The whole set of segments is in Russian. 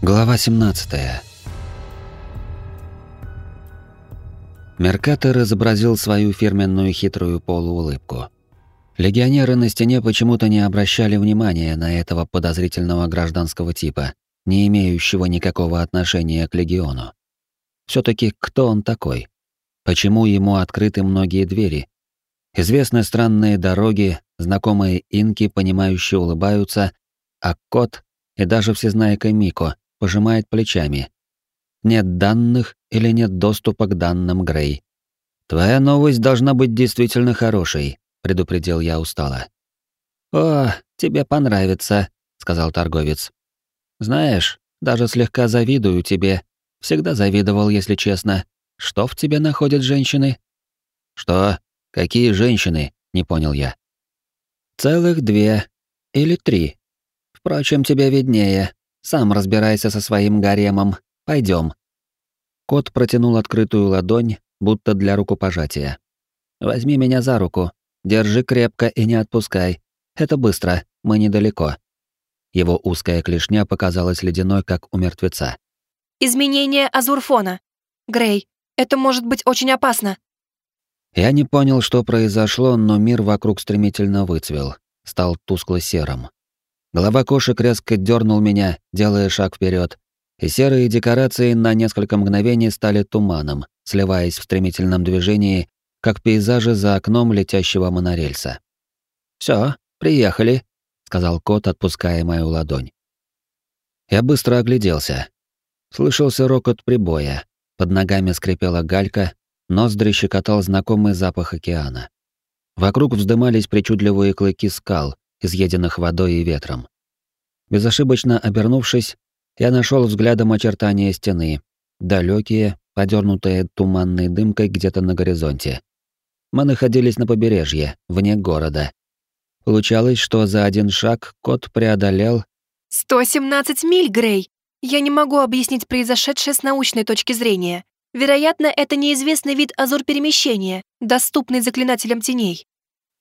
Глава 17. Меркатор изобразил свою фирменную хитрую полуулыбку. Легионеры на стене почему-то не обращали внимания на этого подозрительного гражданского типа, не имеющего никакого отношения к легиону. все таки кто он такой? Почему ему открыты многие двери? Известны странные дороги, знакомые инки, понимающие улыбаются, а кот и даже всезнайка Мико пожимает плечами. Нет данных или нет доступа к данным Грей. Твоя новость должна быть действительно хорошей, предупредил я устало. О, тебе понравится, сказал торговец. Знаешь, даже слегка завидую тебе. Всегда завидовал, если честно. Что в тебе находят женщины? Что? Какие женщины? Не понял я. Целых две или три. Впрочем, тебе виднее. Сам разбирайся со своим гаремом. Пойдем. Кот протянул открытую ладонь, будто для рукопожатия. Возьми меня за руку. Держи крепко и не отпускай. Это быстро, мы недалеко. Его узкая клешня показалась ледяной, как у мертвеца. Изменение азурфона. Грей, это может быть очень опасно. Я не понял, что произошло, но мир вокруг стремительно выцвел, стал тускло-серым. Голова кошек резко дернул меня, делая шаг вперед, и серые декорации на несколько мгновений стали туманом, сливаясь в стремительном движении, как пейзажи за окном летящего монорельса. Все, приехали», — сказал кот, отпуская мою ладонь. Я быстро огляделся. Слышался рокот прибоя, под ногами скрипела галька, ноздри щекотал знакомый запах океана. Вокруг вздымались причудливые клыки скал, изъеденных водой и ветром. Безошибочно обернувшись, я нашел взглядом очертания стены, далекие, подернутые туманной дымкой где-то на горизонте. Мы находились на побережье, вне города. Получалось, что за один шаг кот преодолел... «117 миль, Грей! Я не могу объяснить произошедшее с научной точки зрения. Вероятно, это неизвестный вид азур перемещения, доступный заклинателям теней.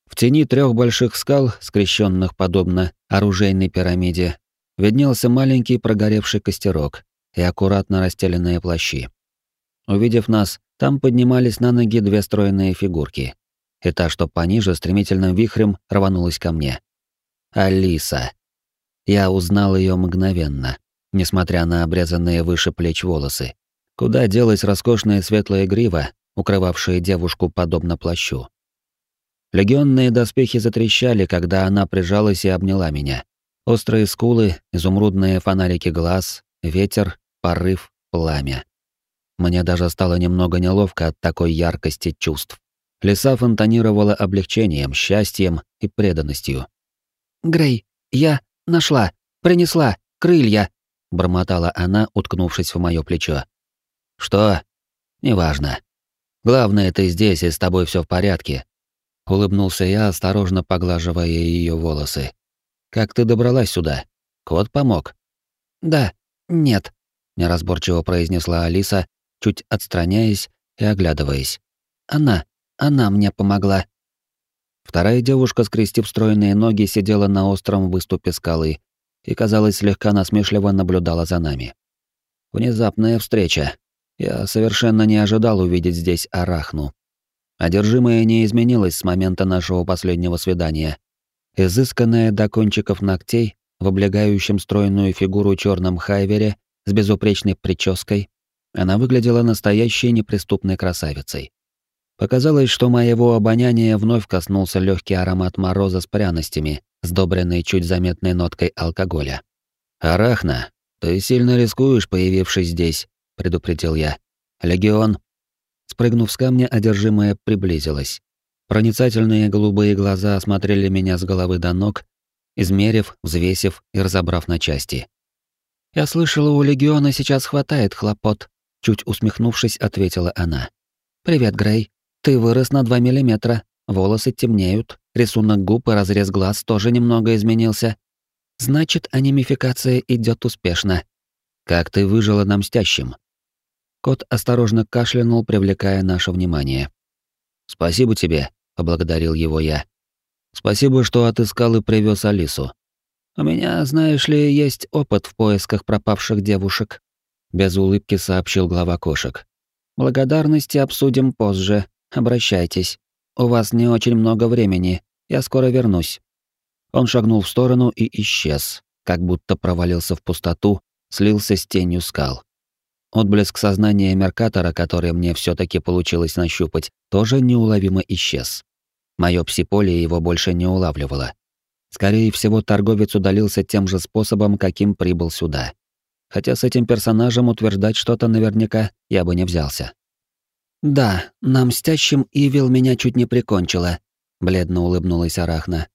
В тени трех больших скал, скрещенных подобно оружейной пирамиде, виднелся маленький прогоревший костерок и аккуратно расстеленные плащи. Увидев нас, там поднимались на ноги две стройные фигурки. И та, что пониже, стремительным вихрем рванулась ко мне. Алиса. Я узнал ее мгновенно, несмотря на обрезанные выше плеч волосы. Куда делась роскошная светлая грива, укрывавшая девушку подобно плащу. Легионные доспехи затрещали, когда она прижалась и обняла меня. Острые скулы, изумрудные фонарики глаз, ветер, порыв, пламя. Мне даже стало немного неловко от такой яркости чувств. Лиса фонтанировала облегчением, счастьем и преданностью. «Грей, я нашла, принесла, крылья», — бормотала она, уткнувшись в моё плечо. «Что? Неважно. Главное, ты здесь, и с тобой всё в порядке, Улыбнулся я, осторожно поглаживая ее волосы. «Как ты добралась сюда? Кот помог?» «Да, нет», — неразборчиво произнесла Алиса, чуть отстраняясь и оглядываясь. «Она, она мне помогла». Вторая девушка, скрестив стройные ноги, сидела на остром выступе скалы и, казалось, слегка насмешливо наблюдала за нами. Внезапная встреча. Я совершенно не ожидал увидеть здесь Арахну. Одержимая не изменилась с момента нашего последнего свидания. Изысканная до кончиков ногтей, в облегающем стройную фигуру черном хайвере с безупречной прической, она выглядела настоящей неприступной красавицей. Показалось, что моего обоняния вновь коснулся легкий аромат мороза с пряностями, сдобренный чуть заметной ноткой алкоголя. «Арахна, ты сильно рискуешь, появившись здесь», — предупредил я. «Легион Спрыгнув с камня, одержимая приблизилась. Проницательные голубые глаза осмотрели меня с головы до ног, измерив, взвесив и разобрав на части. «Я слышала, у Легиона сейчас хватает хлопот», — чуть усмехнувшись, ответила она. «Привет, Грей. Ты вырос на 2 миллиметра, волосы темнеют, рисунок губ и разрез глаз тоже немного изменился. Значит, анимификация идет успешно. Как ты выжила на мстящем?» Кот осторожно кашлянул, привлекая наше внимание. «Спасибо тебе», — поблагодарил его я. «Спасибо, что отыскал и привез Алису. У меня, знаешь ли, есть опыт в поисках пропавших девушек», — без улыбки сообщил глава кошек. «Благодарности обсудим позже. Обращайтесь. У вас не очень много времени. Я скоро вернусь». Он шагнул в сторону и исчез, как будто провалился в пустоту, слился с тенью скал. Отблеск сознания Меркатора, который мне все таки получилось нащупать, тоже неуловимо исчез. Моё псиполе его больше не улавливало. Скорее всего, торговец удалился тем же способом, каким прибыл сюда. Хотя с этим персонажем утверждать что-то наверняка я бы не взялся. «Да, на мстящем Ивил меня чуть не прикончила», — бледно улыбнулась Арахна.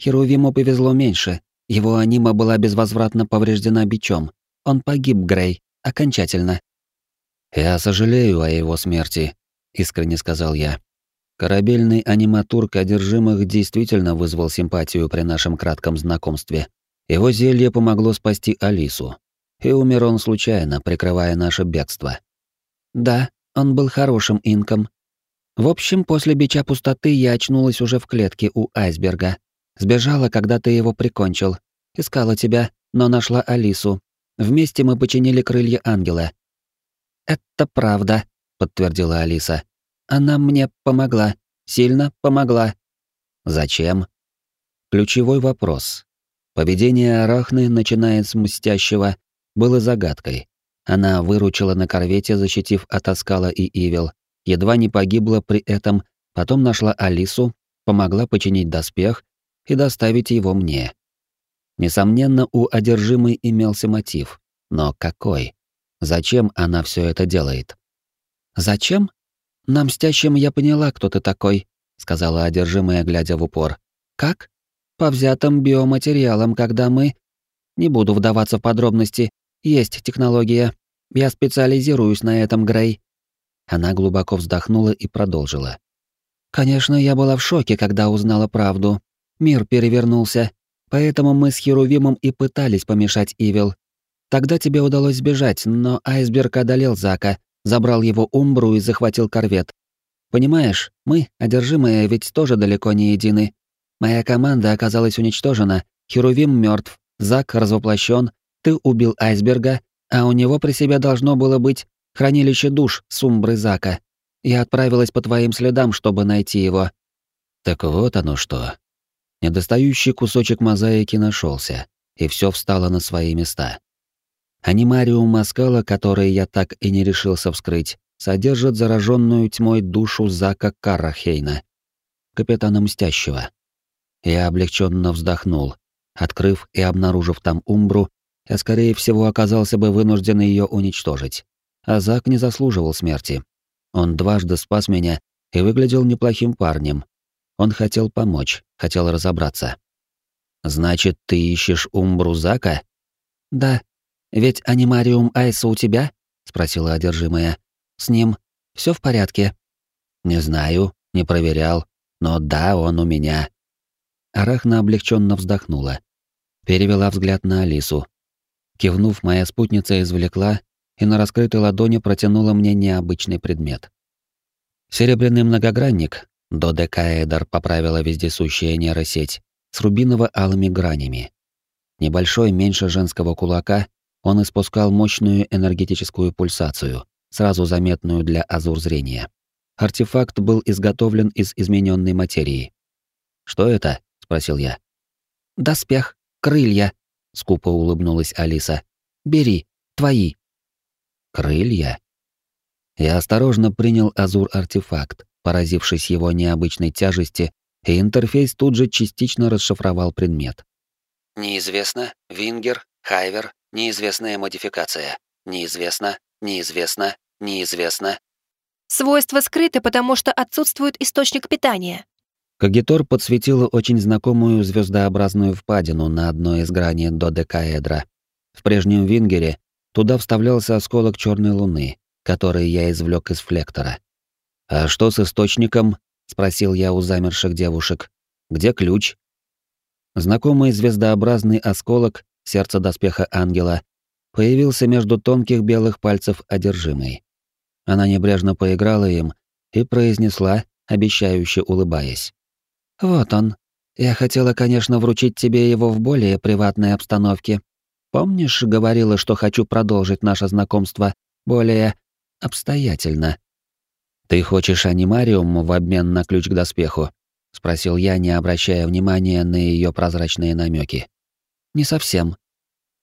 «Херувиму повезло меньше. Его анима была безвозвратно повреждена бичом. Он погиб, Грей. Окончательно. «Я сожалею о его смерти», — искренне сказал я. Корабельный аниматург одержимых действительно вызвал симпатию при нашем кратком знакомстве. Его зелье помогло спасти Алису. И умер он случайно, прикрывая наше бегство. Да, он был хорошим инком. В общем, после бича пустоты я очнулась уже в клетке у айсберга. Сбежала, когда ты его прикончил. Искала тебя, но нашла Алису. Вместе мы починили крылья ангела. Это правда, подтвердила Алиса. Она мне помогла, сильно помогла. Зачем? Ключевой вопрос. Поведение Арахны, начиная с мстящего, было загадкой. Она выручила на корвете, защитив от Аскала и Ивил, едва не погибла при этом, потом нашла Алису, помогла починить доспех и доставить его мне. Несомненно, у одержимой имелся мотив. Но какой? Зачем она все это делает? «Зачем? На мстящем я поняла, кто ты такой», — сказала одержимая, глядя в упор. «Как? По взятым биоматериалам, когда мы...» «Не буду вдаваться в подробности. Есть технология. Я специализируюсь на этом, Грей». Она глубоко вздохнула и продолжила. «Конечно, я была в шоке, когда узнала правду. Мир перевернулся. Поэтому мы с Херувимом и пытались помешать Ивил. Тогда тебе удалось сбежать, но айсберг одолел Зака, забрал его Умбру и захватил корвет. Понимаешь, мы, одержимые, ведь тоже далеко не едины. Моя команда оказалась уничтожена, Херувим мертв, Зак развоплощен, ты убил айсберга, а у него при себе должно было быть хранилище душ с Умбры Зака. Я отправилась по твоим следам, чтобы найти его. Так вот оно что. Недостающий кусочек мозаики нашелся, и все встало на свои места. Анимариум Маскала, который я так и не решился вскрыть, содержит зараженную тьмой душу Зака Карахейна, капитана Мстящего. Я облегченно вздохнул. Открыв и обнаружив там Умбру, я, скорее всего, оказался бы вынужден ее уничтожить. А Зак не заслуживал смерти. Он дважды спас меня и выглядел неплохим парнем, он хотел помочь, хотел разобраться. «Значит, ты ищешь Умбру Зака?» «Да. Ведь анимариум Айса у тебя?» — спросила одержимая. «С ним все в порядке?» «Не знаю, не проверял, но да, он у меня». Арахна облегченно вздохнула. Перевела взгляд на Алису. Кивнув, моя спутница извлекла и на раскрытой ладони протянула мне необычный предмет. Серебряный многогранник, Додекаэдр поправила вездесущая нейросеть с рубиново-алыми гранями. Небольшой, меньше женского кулака, он испускал мощную энергетическую пульсацию, сразу заметную для азур зрения. Артефакт был изготовлен из измененной материи. «Что это?» — спросил я. «Доспех, крылья», — скупо улыбнулась Алиса. «Бери, твои». «Крылья?» Я осторожно принял азур-артефакт, поразившись его необычной тяжести, и интерфейс тут же частично расшифровал предмет. Неизвестно, Вингер, Хайвер, неизвестная модификация. Неизвестно, неизвестно, неизвестно. Свойства скрыты, потому что отсутствует источник питания. Кагитор подсветила очень знакомую звездообразную впадину на одной из граней додекаэдра. В прежнем Вингере туда вставлялся осколок черной луны, который я извлек из флектора. «А что с источником?» — спросил я у замерших девушек. «Где ключ?» Знакомый звездообразный осколок, сердце доспеха ангела, появился между тонких белых пальцев одержимой. Она небрежно поиграла им и произнесла, обещающе улыбаясь. «Вот он. Я хотела, конечно, вручить тебе его в более приватной обстановке. Помнишь, говорила, что хочу продолжить наше знакомство более обстоятельно? Ты хочешь анимариум в обмен на ключ к доспеху? спросил я, не обращая внимания на ее прозрачные намеки. Не совсем.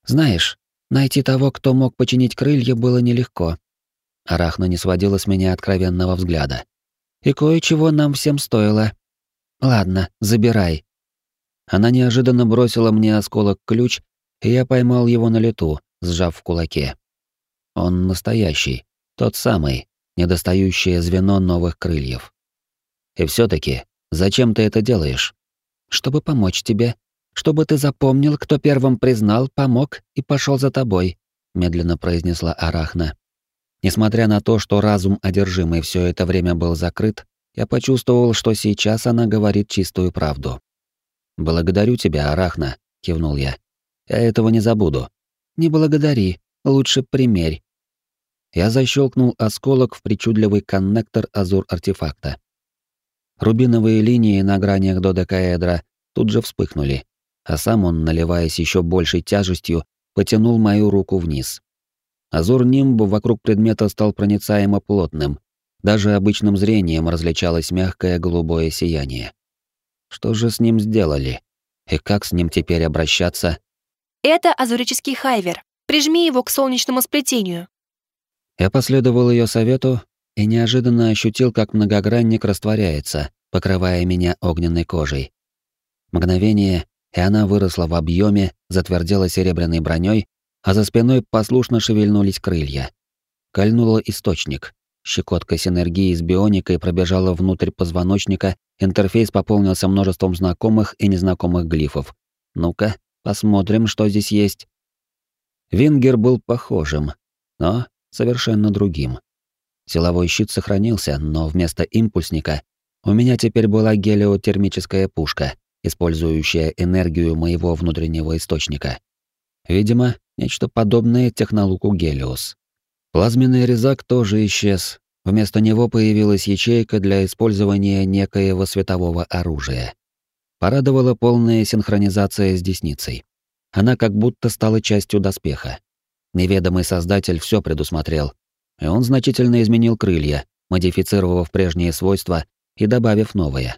Знаешь, найти того, кто мог починить крылья, было нелегко. Арахна не сводила с меня откровенного взгляда. И кое-чего нам всем стоило. Ладно, забирай. Она неожиданно бросила мне осколок-ключ, и я поймал его на лету, сжав в кулаке. Он настоящий, тот самый, недостающее звено новых крыльев. И все таки зачем ты это делаешь? Чтобы помочь тебе, чтобы ты запомнил, кто первым признал, помог и пошел за тобой, медленно произнесла Арахна. Несмотря на то, что разум одержимый все это время был закрыт, я почувствовал, что сейчас она говорит чистую правду. «Благодарю тебя, Арахна», — кивнул я. «Я этого не забуду». «Не благодари, лучше примерь». Я защелкнул осколок в причудливый коннектор азур-артефакта. Рубиновые линии на гранях додекаэдра тут же вспыхнули, а сам он, наливаясь еще большей тяжестью, потянул мою руку вниз. Азур нимбу вокруг предмета стал проницаемо плотным. Даже обычным зрением различалось мягкое голубое сияние. Что же с ним сделали? И как с ним теперь обращаться? Это азурический хайвер. Прижми его к солнечному сплетению. Я последовал ее совету и неожиданно ощутил, как многогранник растворяется, покрывая меня огненной кожей. Мгновение, и она выросла в объеме, затвердела серебряной броней, а за спиной послушно шевельнулись крылья. Кольнуло источник. Щекотка синергии с бионикой пробежала внутрь позвоночника, интерфейс пополнился множеством знакомых и незнакомых глифов. Ну-ка, посмотрим, что здесь есть. Вингер был похожим, но совершенно другим. Силовой щит сохранился, но вместо импульсника у меня теперь была гелиотермическая пушка, использующая энергию моего внутреннего источника. Видимо, нечто подобное технолуку Гелиос. Плазменный резак тоже исчез. Вместо него появилась ячейка для использования некоего светового оружия. Порадовала полная синхронизация с десницей. Она как будто стала частью доспеха. Неведомый создатель все предусмотрел, и он значительно изменил крылья, модифицировав прежние свойства и добавив новые.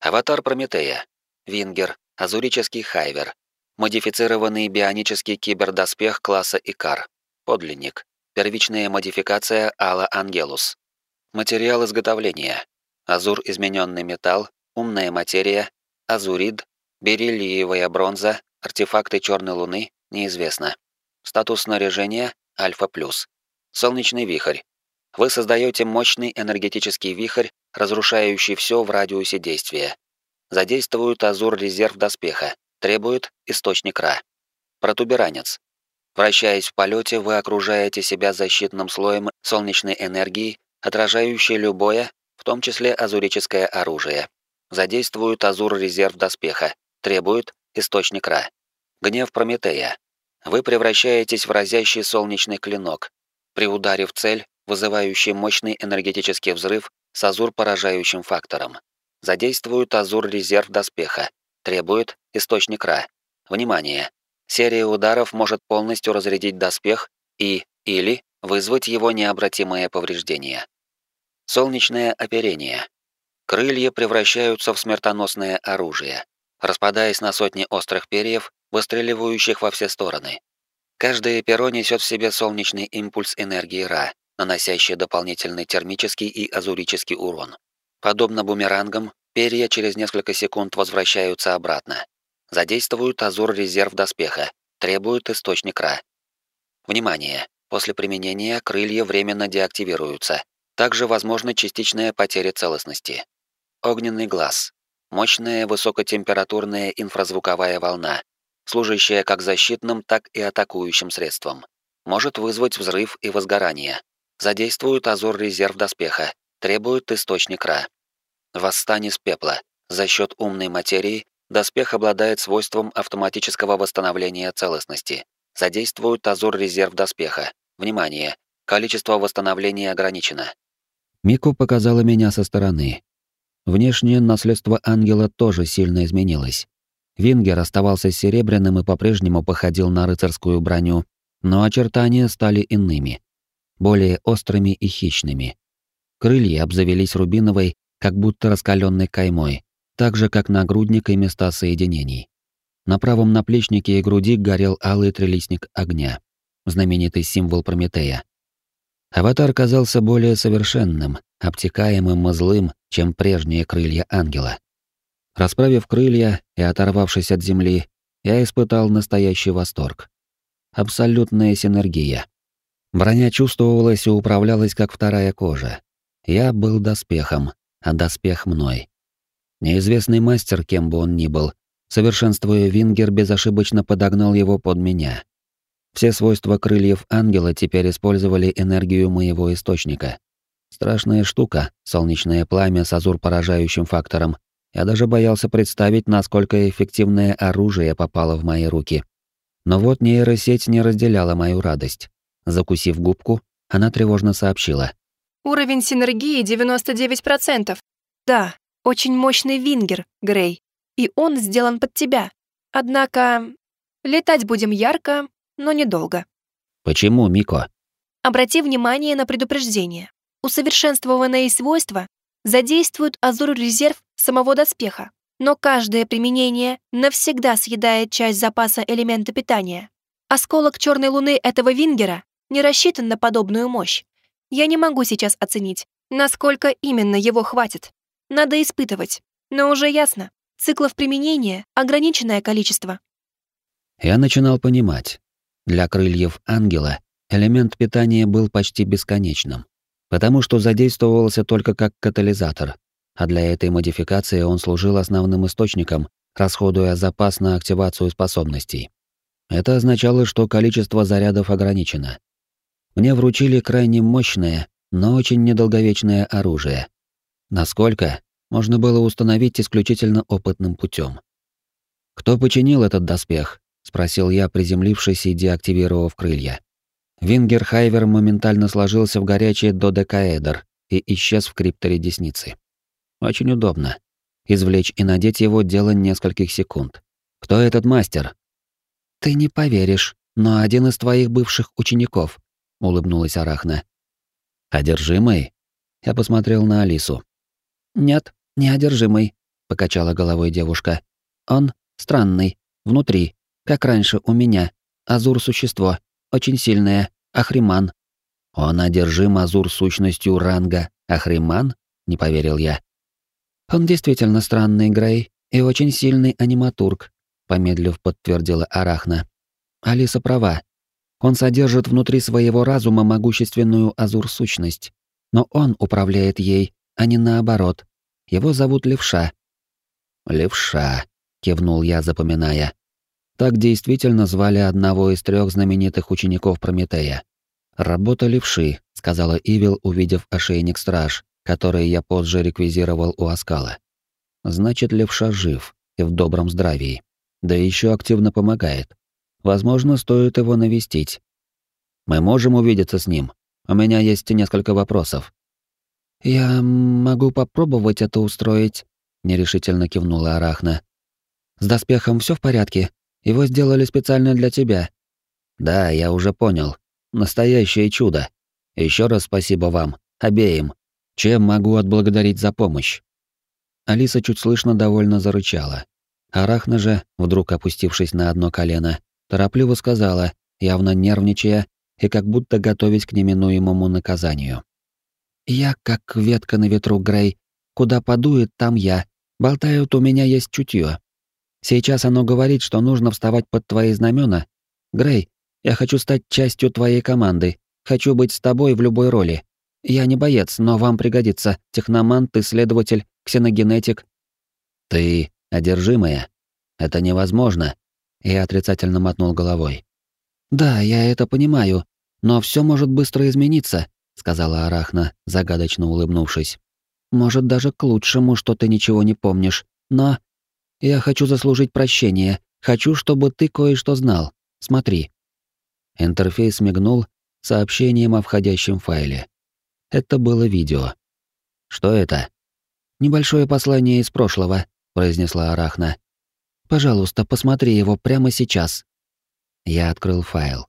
Аватар Прометея. Вингер. Азурический хайвер. Модифицированный бионический кибердоспех класса Икар. Подлинник. Первичная модификация Алла Ангелус. Материал изготовления. Азур измененный металл, умная материя, азурид, бериллиевая бронза, артефакты черной луны, неизвестно. Статус снаряжения Альфа+. Солнечный вихрь. Вы создаете мощный энергетический вихрь, разрушающий все в радиусе действия. Задействует азур резерв доспеха. Требует источник Ра. Протуберанец. Вращаясь в полете, вы окружаете себя защитным слоем солнечной энергии, отражающей любое, в том числе азурическое оружие. Задействует азур-резерв доспеха. Требует источник Ра. Гнев Прометея. Вы превращаетесь в разящий солнечный клинок. При ударе в цель, вызывающий мощный энергетический взрыв с азур-поражающим фактором. Задействует азур-резерв доспеха. Требует источник Ра. Внимание! Серия ударов может полностью разрядить доспех и или вызвать его необратимое повреждение. Солнечное оперение. Крылья превращаются в смертоносное оружие, распадаясь на сотни острых перьев, выстреливающих во все стороны. Каждое перо несет в себе солнечный импульс энергии Ра, наносящий дополнительный термический и азурический урон. Подобно бумерангам, перья через несколько секунд возвращаются обратно. Задействуют азур-резерв доспеха. Требуют источник Ра. Внимание! После применения крылья временно деактивируются. Также возможна частичная потеря целостности. Огненный глаз. Мощная высокотемпературная инфразвуковая волна, служащая как защитным, так и атакующим средством. Может вызвать взрыв и возгорание. Задействуют азур-резерв доспеха. Требуют источник Ра. Восстание с пепла. За счет умной материи Доспех обладает свойством автоматического восстановления целостности. Задействуют азур-резерв доспеха. Внимание! Количество восстановления ограничено. Мику показала меня со стороны. Внешнее наследство ангела тоже сильно изменилось. Вингер оставался серебряным и по-прежнему походил на рыцарскую броню, но очертания стали иными, более острыми и хищными. Крылья обзавелись рубиновой, как будто раскаленной каймой, так же, как нагрудник и места соединений. На правом наплечнике и груди горел алый трелистник огня, знаменитый символ Прометея. Аватар казался более совершенным, обтекаемым и злым, чем прежние крылья ангела. Расправив крылья и оторвавшись от земли, я испытал настоящий восторг. Абсолютная синергия. Броня чувствовалась и управлялась как вторая кожа. Я был доспехом, а доспех мной. Неизвестный мастер, кем бы он ни был, совершенствуя Вингер, безошибочно подогнал его под меня. Все свойства крыльев ангела теперь использовали энергию моего источника. Страшная штука, солнечное пламя с азур-поражающим фактором. Я даже боялся представить, насколько эффективное оружие попало в мои руки. Но вот нейросеть не разделяла мою радость. Закусив губку, она тревожно сообщила. «Уровень синергии 99%. Да, очень мощный вингер, Грей. И он сделан под тебя. Однако, летать будем ярко, но недолго». «Почему, Мико?» Обрати внимание на предупреждение усовершенствованные свойства задействуют азур-резерв самого доспеха, но каждое применение навсегда съедает часть запаса элемента питания. Осколок черной луны этого Вингера не рассчитан на подобную мощь. Я не могу сейчас оценить, насколько именно его хватит. Надо испытывать. Но уже ясно, циклов применения ограниченное количество. Я начинал понимать. Для крыльев ангела элемент питания был почти бесконечным потому что задействовался только как катализатор, а для этой модификации он служил основным источником, расходуя запас на активацию способностей. Это означало, что количество зарядов ограничено. Мне вручили крайне мощное, но очень недолговечное оружие. Насколько, можно было установить исключительно опытным путем. «Кто починил этот доспех?» — спросил я, приземлившись и деактивировав крылья. Вингерхайвер моментально сложился в горячий додекаэдр и исчез в крипторе десницы. Очень удобно. Извлечь и надеть его дело нескольких секунд. Кто этот мастер? Ты не поверишь, но один из твоих бывших учеников, улыбнулась Арахна. Одержимый? Я посмотрел на Алису. Нет, не одержимый, покачала головой девушка. Он странный, внутри, как раньше у меня, азур-существо, очень сильное, Ахриман. Он одержим Азур сущностью ранга Ахриман? Не поверил я. Он действительно странный Грей и очень сильный аниматург, помедлив подтвердила Арахна. Алиса права. Он содержит внутри своего разума могущественную Азур-сущность, но он управляет ей, а не наоборот. Его зовут Левша. Левша, кивнул я, запоминая. Так действительно звали одного из трех знаменитых учеников Прометея. «Работа левши», — сказала Ивил, увидев ошейник страж, который я позже реквизировал у Аскала. «Значит, левша жив и в добром здравии. Да еще активно помогает. Возможно, стоит его навестить. Мы можем увидеться с ним. У меня есть несколько вопросов». «Я могу попробовать это устроить», — нерешительно кивнула Арахна. «С доспехом все в порядке?» Его сделали специально для тебя. Да, я уже понял. Настоящее чудо. Еще раз спасибо вам, обеим. Чем могу отблагодарить за помощь? Алиса чуть слышно довольно зарычала. Арахна же, вдруг опустившись на одно колено, торопливо сказала, явно нервничая и как будто готовясь к неминуемому наказанию. «Я как ветка на ветру, Грей. Куда подует, там я. Болтают, у меня есть чутье. Сейчас оно говорит, что нужно вставать под твои знамена. Грей, я хочу стать частью твоей команды. Хочу быть с тобой в любой роли. Я не боец, но вам пригодится. Техномант, исследователь, ксеногенетик. Ты одержимая. Это невозможно. Я отрицательно мотнул головой. Да, я это понимаю, но все может быстро измениться, сказала Арахна, загадочно улыбнувшись. Может даже к лучшему, что ты ничего не помнишь. Но я хочу заслужить прощение. Хочу, чтобы ты кое-что знал. Смотри». Интерфейс мигнул сообщением о входящем файле. Это было видео. Что это? «Небольшое послание из прошлого», — произнесла Арахна. «Пожалуйста, посмотри его прямо сейчас». Я открыл файл.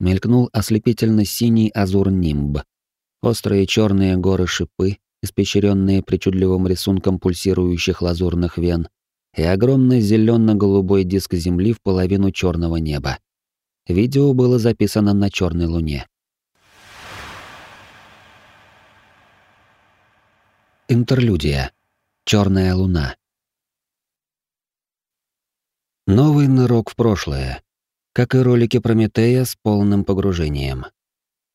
Мелькнул ослепительно синий азур-нимб. Острые черные горы шипы, испещренные причудливым рисунком пульсирующих лазурных вен, и огромный зелено-голубой диск Земли в половину черного неба. Видео было записано на черной луне. Интерлюдия. Черная луна. Новый нырок в прошлое. Как и ролики Прометея с полным погружением.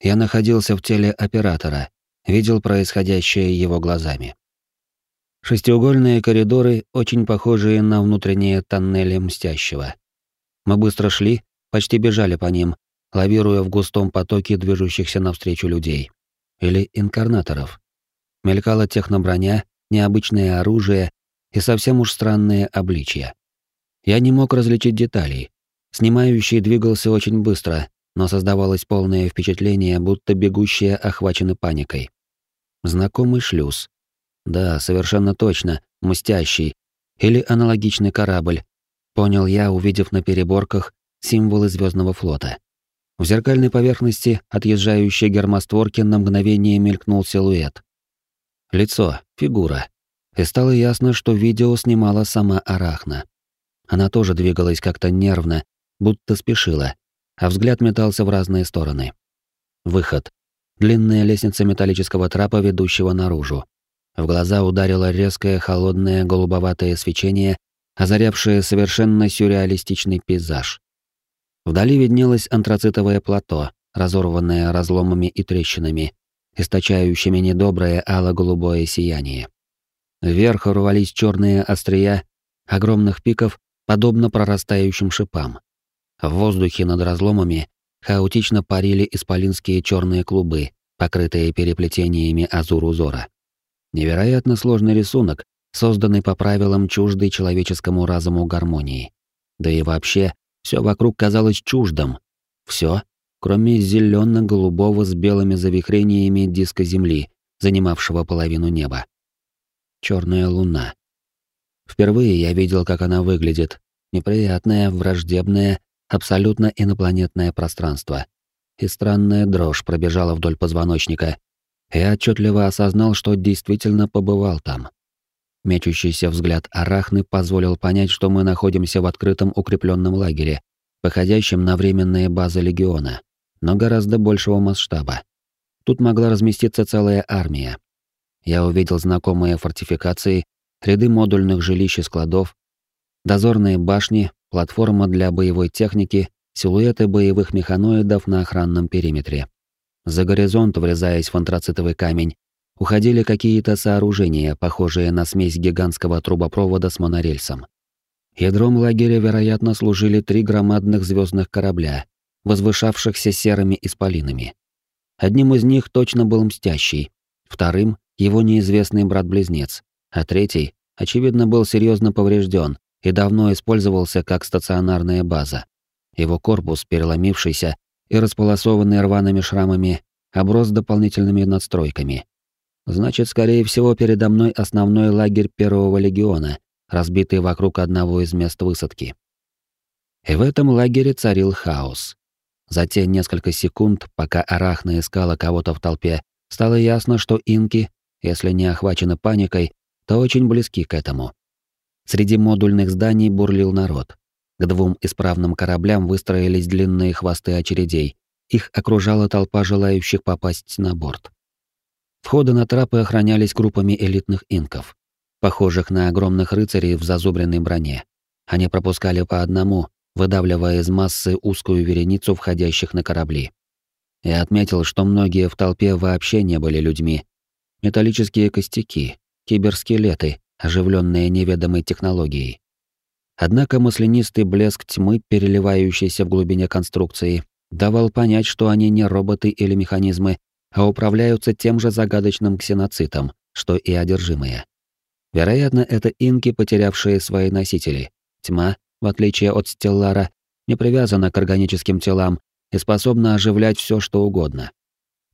Я находился в теле оператора, видел происходящее его глазами. Шестиугольные коридоры, очень похожие на внутренние тоннели Мстящего. Мы быстро шли, почти бежали по ним, лавируя в густом потоке движущихся навстречу людей. Или инкарнаторов. Мелькала техноброня, необычное оружие и совсем уж странные обличья. Я не мог различить деталей. Снимающий двигался очень быстро, но создавалось полное впечатление, будто бегущие охвачены паникой. Знакомый шлюз. Да, совершенно точно, мстящий. Или аналогичный корабль. Понял я, увидев на переборках символы звездного флота. В зеркальной поверхности отъезжающей гермостворки на мгновение мелькнул силуэт. Лицо, фигура. И стало ясно, что видео снимала сама Арахна. Она тоже двигалась как-то нервно, будто спешила, а взгляд метался в разные стороны. Выход. Длинная лестница металлического трапа, ведущего наружу. В глаза ударило резкое холодное голубоватое свечение, озарявшее совершенно сюрреалистичный пейзаж. Вдали виднелось антрацитовое плато, разорванное разломами и трещинами, источающими недоброе ало-голубое сияние. Вверх рвались черные острия огромных пиков, подобно прорастающим шипам. В воздухе над разломами хаотично парили исполинские черные клубы, покрытые переплетениями азур-узора. Невероятно сложный рисунок, созданный по правилам чуждой человеческому разуму гармонии. Да и вообще, все вокруг казалось чуждым. Все, кроме зелено-голубого с белыми завихрениями диска Земли, занимавшего половину неба. Черная луна. Впервые я видел, как она выглядит. Неприятная, враждебная, абсолютно инопланетное пространство. И странная дрожь пробежала вдоль позвоночника. Я отчетливо осознал, что действительно побывал там. Мечущийся взгляд Арахны позволил понять, что мы находимся в открытом укрепленном лагере, походящем на временные базы легиона, но гораздо большего масштаба. Тут могла разместиться целая армия. Я увидел знакомые фортификации, ряды модульных жилищ и складов, дозорные башни, платформа для боевой техники, силуэты боевых механоидов на охранном периметре. За горизонт, врезаясь в антрацитовый камень, уходили какие-то сооружения, похожие на смесь гигантского трубопровода с монорельсом. Ядром лагеря, вероятно, служили три громадных звездных корабля, возвышавшихся серыми исполинами. Одним из них точно был Мстящий, вторым — его неизвестный брат-близнец, а третий, очевидно, был серьезно поврежден и давно использовался как стационарная база. Его корпус, переломившийся и располосованный рваными шрамами, оброс дополнительными надстройками. Значит, скорее всего, передо мной основной лагерь Первого легиона, разбитый вокруг одного из мест высадки. И в этом лагере царил хаос. За те несколько секунд, пока Арахна искала кого-то в толпе, стало ясно, что инки, если не охвачены паникой, то очень близки к этому. Среди модульных зданий бурлил народ. К двум исправным кораблям выстроились длинные хвосты очередей. Их окружала толпа желающих попасть на борт. Входы на трапы охранялись группами элитных инков, похожих на огромных рыцарей в зазубренной броне. Они пропускали по одному, выдавливая из массы узкую вереницу входящих на корабли. Я отметил, что многие в толпе вообще не были людьми. Металлические костяки, киберскелеты, оживленные неведомой технологией. Однако маслянистый блеск тьмы, переливающийся в глубине конструкции, давал понять, что они не роботы или механизмы, а управляются тем же загадочным ксеноцитом, что и одержимые. Вероятно, это инки, потерявшие свои носители. Тьма, в отличие от Стеллара, не привязана к органическим телам и способна оживлять все, что угодно.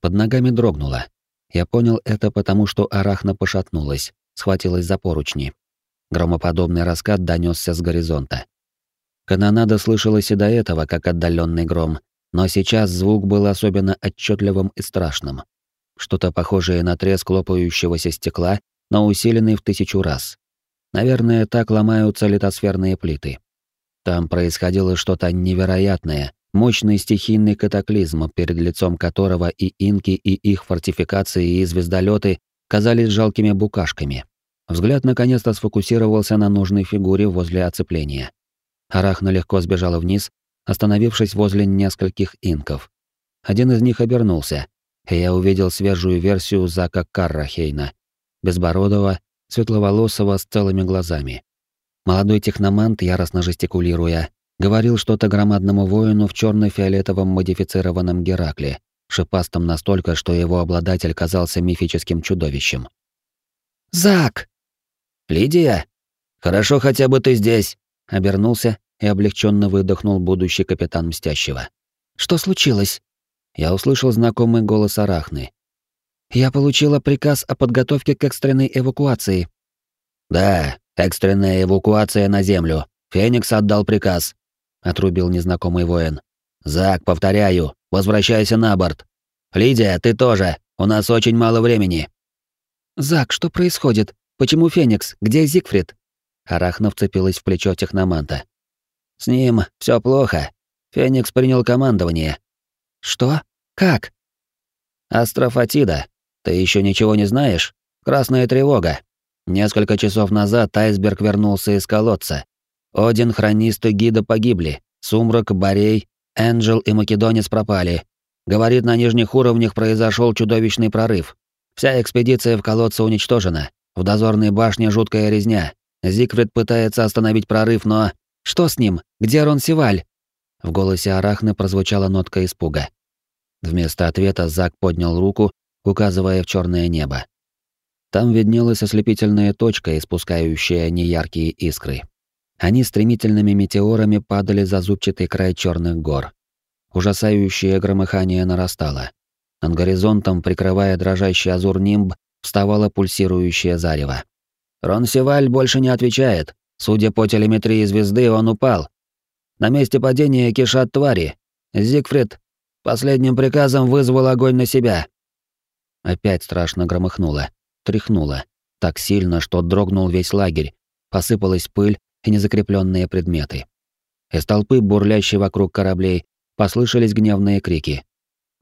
Под ногами дрогнуло. Я понял это потому, что арахна пошатнулась, схватилась за поручни. Громоподобный раскат донесся с горизонта. Канонада слышалась и до этого, как отдаленный гром, но сейчас звук был особенно отчетливым и страшным. Что-то похожее на треск лопающегося стекла, но усиленный в тысячу раз. Наверное, так ломаются литосферные плиты. Там происходило что-то невероятное, мощный стихийный катаклизм, перед лицом которого и инки, и их фортификации, и звездолеты казались жалкими букашками. Взгляд наконец-то сфокусировался на нужной фигуре возле оцепления. Арахна легко сбежала вниз, остановившись возле нескольких инков. Один из них обернулся, и я увидел свежую версию Зака Каррахейна, безбородого, светловолосого с целыми глазами. Молодой техномант, яростно жестикулируя, говорил что-то громадному воину в черно фиолетовом модифицированном Геракле, шипастом настолько, что его обладатель казался мифическим чудовищем. «Зак!» «Лидия? Хорошо хотя бы ты здесь!» Обернулся и облегченно выдохнул будущий капитан Мстящего. «Что случилось?» Я услышал знакомый голос Арахны. «Я получила приказ о подготовке к экстренной эвакуации». «Да, экстренная эвакуация на Землю. Феникс отдал приказ», — отрубил незнакомый воин. «Зак, повторяю, возвращайся на борт. Лидия, ты тоже. У нас очень мало времени». «Зак, что происходит? Почему Феникс? Где Зигфрид?» Арахна вцепилась в плечо техноманта. «С ним все плохо. Феникс принял командование». «Что? Как?» «Астрофатида. Ты еще ничего не знаешь? Красная тревога. Несколько часов назад айсберг вернулся из колодца. Один, хронист и гида погибли. Сумрак, Борей, Энджел и Македонец пропали. Говорит, на нижних уровнях произошел чудовищный прорыв. Вся экспедиция в колодце уничтожена. В дозорной башне жуткая резня. Зигфрид пытается остановить прорыв, но... Что с ним? Где Рон Сиваль? В голосе Арахны прозвучала нотка испуга. Вместо ответа Зак поднял руку, указывая в черное небо. Там виднелась ослепительная точка, испускающая неяркие искры. Они стремительными метеорами падали за зубчатый край черных гор. Ужасающее громыхание нарастало. Над горизонтом, прикрывая дрожащий азур нимб, вставало пульсирующее зарево. Ронсеваль больше не отвечает. Судя по телеметрии звезды, он упал. На месте падения кишат твари. Зигфрид последним приказом вызвал огонь на себя. Опять страшно громыхнуло, тряхнуло. Так сильно, что дрогнул весь лагерь. Посыпалась пыль и незакрепленные предметы. Из толпы, бурлящей вокруг кораблей, послышались гневные крики.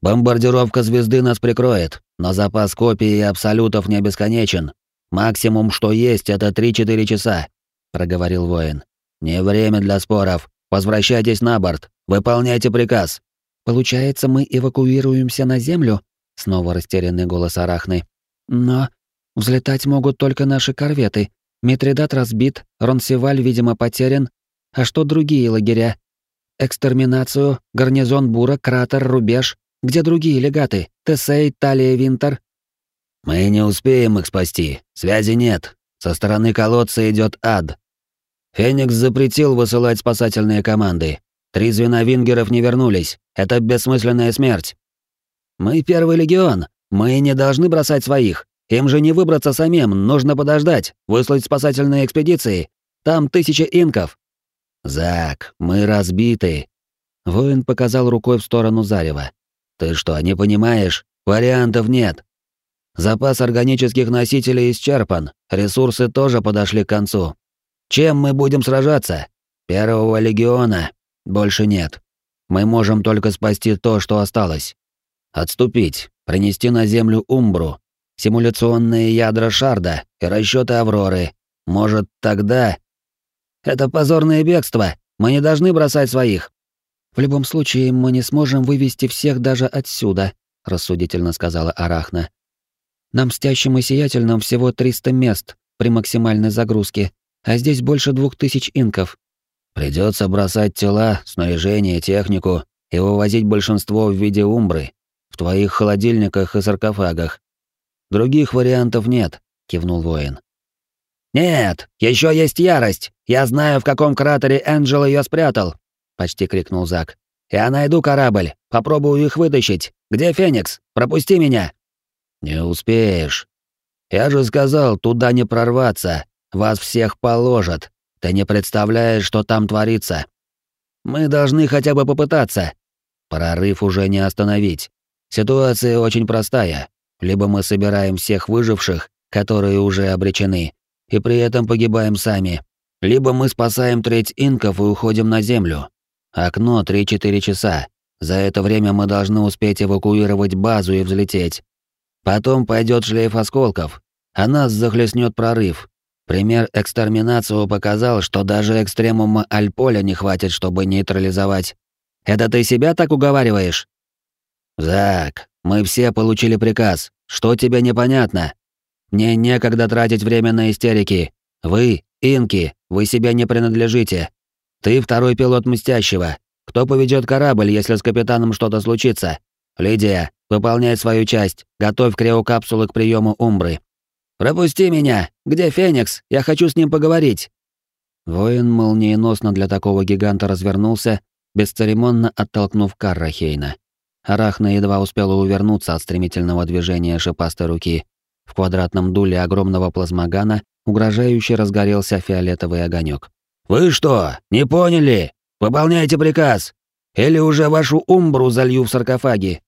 «Бомбардировка звезды нас прикроет, но запас копий и абсолютов не бесконечен. Максимум, что есть, это 3-4 часа», — проговорил воин. «Не время для споров. Возвращайтесь на борт. Выполняйте приказ». «Получается, мы эвакуируемся на Землю?» — снова растерянный голос Арахны. «Но взлетать могут только наши корветы. Митридат разбит, Ронсеваль, видимо, потерян. А что другие лагеря? Экстерминацию, гарнизон Бура, кратер, рубеж. Где другие легаты? Тесей, Талия, Винтер?» «Мы не успеем их спасти. Связи нет. Со стороны колодца идет ад. Феникс запретил высылать спасательные команды. Три звена вингеров не вернулись. Это бессмысленная смерть. Мы первый легион. Мы не должны бросать своих. Им же не выбраться самим, нужно подождать, выслать спасательные экспедиции. Там тысяча инков. Зак, мы разбиты. Воин показал рукой в сторону зарева. Ты что, не понимаешь? Вариантов нет. Запас органических носителей исчерпан, ресурсы тоже подошли к концу. Чем мы будем сражаться? Первого легиона больше нет. Мы можем только спасти то, что осталось. Отступить, принести на землю Умбру, симуляционные ядра Шарда и расчеты Авроры. Может, тогда... Это позорное бегство. Мы не должны бросать своих. В любом случае, мы не сможем вывести всех даже отсюда, рассудительно сказала Арахна. Нам стящим и сиятельным всего 300 мест при максимальной загрузке, а здесь больше двух тысяч инков. Придется бросать тела, снаряжение, технику и вывозить большинство в виде умбры, в твоих холодильниках и саркофагах. Других вариантов нет, кивнул воин. Нет, еще есть ярость. Я знаю, в каком кратере Энджел ее спрятал, почти крикнул Зак. Я найду корабль, попробую их вытащить. Где Феникс? Пропусти меня. «Не успеешь». Я же сказал, туда не прорваться. Вас всех положат. Ты не представляешь, что там творится. Мы должны хотя бы попытаться. Прорыв уже не остановить. Ситуация очень простая. Либо мы собираем всех выживших, которые уже обречены, и при этом погибаем сами, либо мы спасаем треть инков и уходим на землю. Окно 3-4 часа. За это время мы должны успеть эвакуировать базу и взлететь. Потом пойдет шлейф осколков, а нас захлестнет прорыв. Пример экстерминацию показал, что даже экстремума Альполя не хватит, чтобы нейтрализовать. Это ты себя так уговариваешь? Зак, мы все получили приказ. Что тебе непонятно? Мне некогда тратить время на истерики. Вы, инки, вы себе не принадлежите. Ты второй пилот Мстящего. Кто поведет корабль, если с капитаном что-то случится? Лидия, выполняй свою часть. Готовь криокапсулы к приему Умбры. Пропусти меня. Где Феникс? Я хочу с ним поговорить. Воин молниеносно для такого гиганта развернулся, бесцеремонно оттолкнув Каррахейна. Арахна едва успела увернуться от стремительного движения шипастой руки. В квадратном дуле огромного плазмогана угрожающе разгорелся фиолетовый огонек. «Вы что, не поняли? Выполняйте приказ! Или уже вашу умбру залью в саркофаге!»